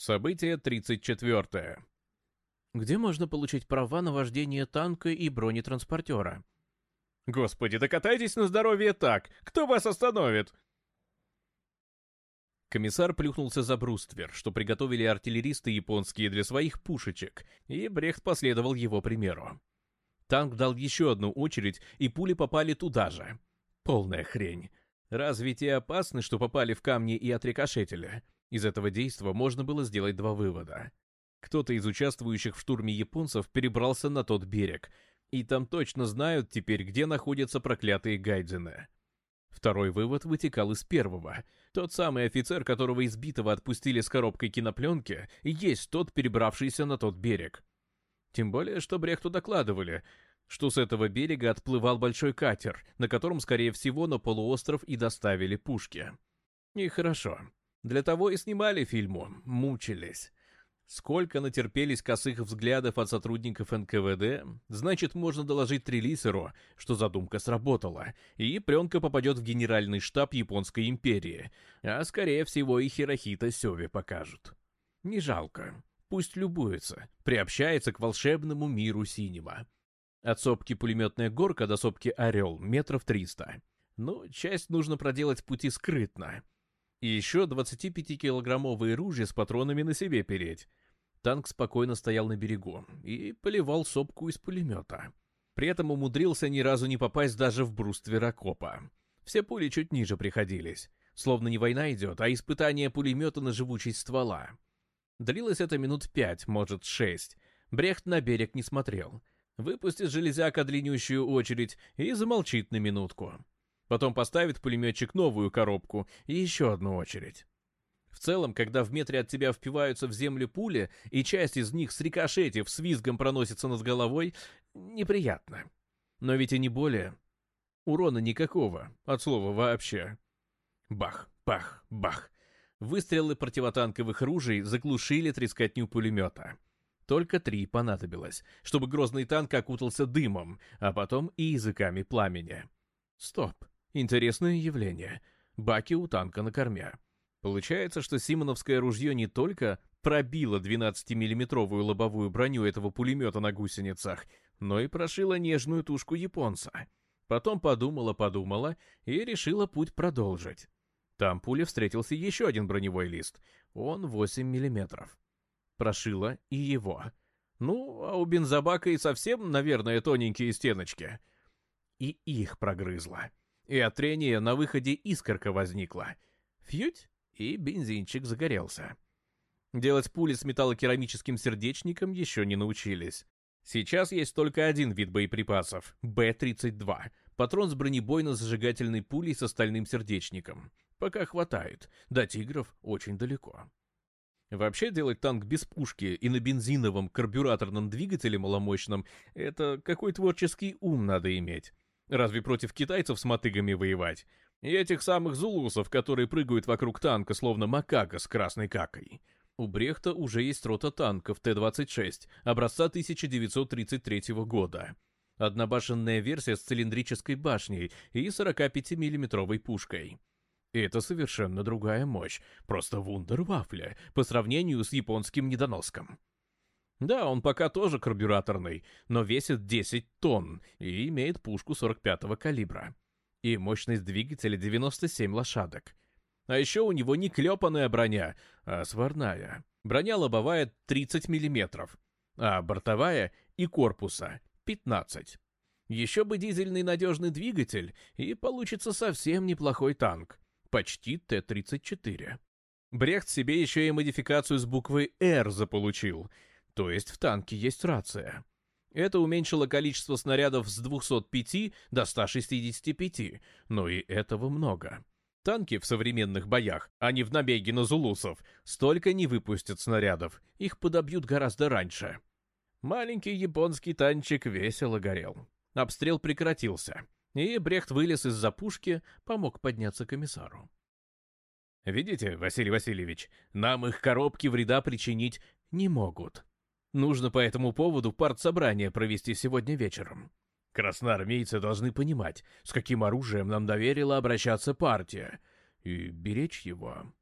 Событие 34. Где можно получить права на вождение танка и бронетранспортера? Господи, докатайтесь на здоровье так! Кто вас остановит? Комиссар плюхнулся за бруствер, что приготовили артиллеристы японские для своих пушечек, и Брехт последовал его примеру. Танк дал еще одну очередь, и пули попали туда же. Полная хрень. Разве те опасны, что попали в камни и отрикошетили? Из этого действа можно было сделать два вывода. Кто-то из участвующих в штурме японцев перебрался на тот берег, и там точно знают теперь, где находятся проклятые гайдзины. Второй вывод вытекал из первого. Тот самый офицер, которого избитого отпустили с коробкой кинопленки, есть тот, перебравшийся на тот берег. Тем более, что Брехту докладывали, что с этого берега отплывал большой катер, на котором, скорее всего, на полуостров и доставили пушки. И хорошо. Для того и снимали фильму, мучились. Сколько натерпелись косых взглядов от сотрудников НКВД, значит, можно доложить Трелисеру, что задумка сработала, и пленка попадет в генеральный штаб Японской империи, а скорее всего и Хирохита Сёве покажут. Не жалко. Пусть любуется, приобщается к волшебному миру синема. От сопки пулеметная горка до сопки Орел метров триста. Ну, часть нужно проделать пути скрытно — и еще 25-килограммовые ружья с патронами на себе переть. Танк спокойно стоял на берегу и поливал сопку из пулемета. При этом умудрился ни разу не попасть даже в бруствер окопа. Все пули чуть ниже приходились. Словно не война идет, а испытание пулемета на живучесть ствола. Длилось это минут пять, может, шесть. Брехт на берег не смотрел. Выпустит железяка длиннющую очередь и замолчит на минутку. Потом поставит пулеметчик новую коробку и еще одну очередь. В целом, когда в метре от тебя впиваются в землю пули, и часть из них с рикошетив с визгом проносится над головой, неприятно. Но ведь и не более. Урона никакого, от слова вообще. Бах, бах, бах. Выстрелы противотанковых ружей заглушили трескотню пулемета. Только три понадобилось, чтобы грозный танк окутался дымом, а потом и языками пламени. Стоп. Интересное явление. Баки у танка на корме. Получается, что симоновское ружье не только пробило 12-миллиметровую лобовую броню этого пулемета на гусеницах, но и прошило нежную тушку японца. Потом подумала-подумала и решила путь продолжить. Там пуле встретился еще один броневой лист. Он 8 миллиметров. Прошила и его. Ну, а у бензобака и совсем, наверное, тоненькие стеночки. И их прогрызла и от трения на выходе искорка возникла. Фьють, и бензинчик загорелся. Делать пули с металлокерамическим сердечником еще не научились. Сейчас есть только один вид боеприпасов — Б-32, патрон с бронебойно-зажигательной пулей с остальным сердечником. Пока хватает, до «Тигров» очень далеко. Вообще делать танк без пушки и на бензиновом карбюраторном двигателе маломощном — это какой творческий ум надо иметь. Разве против китайцев с мотыгами воевать? И этих самых зулусов, которые прыгают вокруг танка, словно макака с красной какой. У Брехта уже есть рота танков Т-26 образца 1933 года. Однобашенная версия с цилиндрической башней и 45 миллиметровой пушкой. Это совершенно другая мощь, просто вундервафля по сравнению с японским недоноском. Да, он пока тоже карбюраторный, но весит 10 тонн и имеет пушку 45-го калибра. И мощность двигателя 97 лошадок. А еще у него не клепанная броня, а сварная. Броня лобовая 30 мм, а бортовая и корпуса 15. Еще бы дизельный надежный двигатель, и получится совсем неплохой танк. Почти Т-34. Брехт себе еще и модификацию с буквы «Р» заполучил — то есть в танке есть рация. Это уменьшило количество снарядов с 205 до 165, но и этого много. Танки в современных боях, а не в набеге на зулусов, столько не выпустят снарядов, их подобьют гораздо раньше. Маленький японский танчик весело горел. Обстрел прекратился, и Брехт вылез из-за пушки, помог подняться комиссару. «Видите, Василий Васильевич, нам их коробки вреда причинить не могут», Нужно по этому поводу партсобрание провести сегодня вечером. Красноармейцы должны понимать, с каким оружием нам доверила обращаться партия, и беречь его.